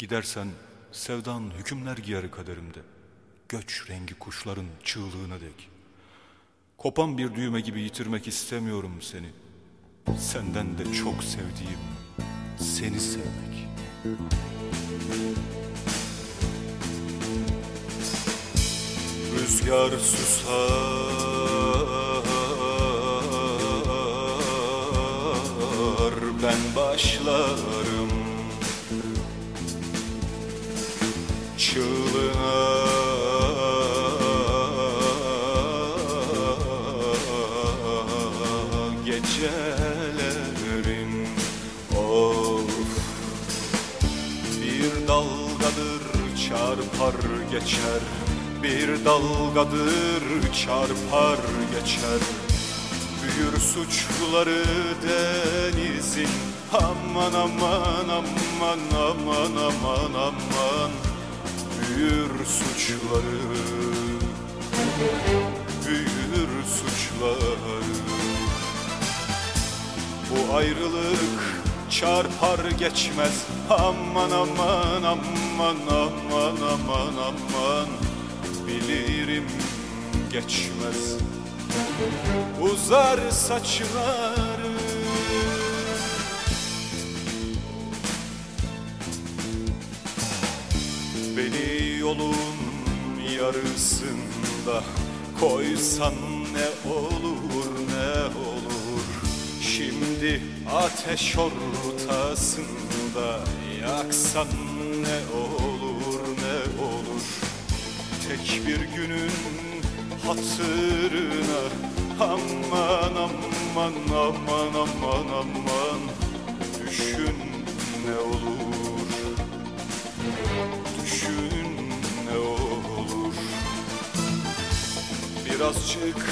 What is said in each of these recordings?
Gidersen sevdan hükümler giyer kaderimde. Göç rengi kuşların çığlığına dek. Kopan bir düğme gibi yitirmek istemiyorum seni. Senden de çok sevdiğim seni sevmek. Rüzgar susar ben başlarım Çığlığına gecelerin of Bir dalgadır çarpar geçer Bir dalgadır çarpar geçer. Büyür suçları denizin Aman aman aman aman aman aman suçları Büyür suçları. Bu ayrılık çarpar geçmez. Aman aman aman aman aman aman. Bilirim geçmez. Uzar saçları yolun yarısında. Koysan ne olur ne olur. Şimdi ateş ortasında. Yaksan ne olur ne olur. Tek bir günün hatırına Aman aman aman aman aman Düşün ne olur Birazcık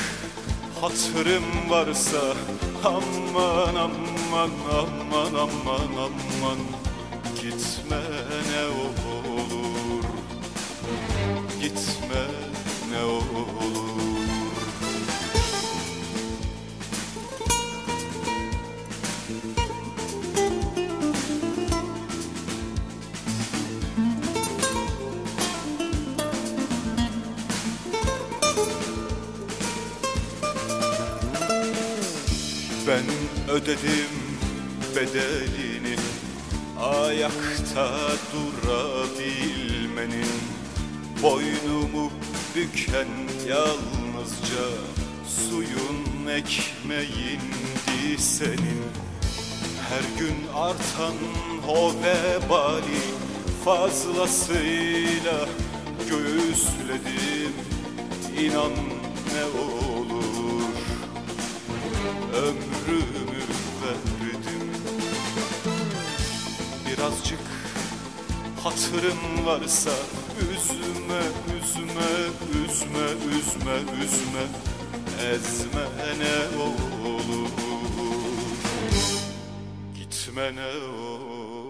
hatırım varsa Aman aman aman aman aman Gitme ne olur. Gitme ne olur Ben ödedim bedelini. Ayakta durabilmenin Boynumu büken yalnızca Suyun ekmeğindi senin. Her gün artan o vebali Fazlasıyla göğüsledim. İnan ne olur. Ömrümü Birazcık hatırım varsa üzme, üzme, üzme, üzme, üzme. Ezme ne olur? Gitme ne olur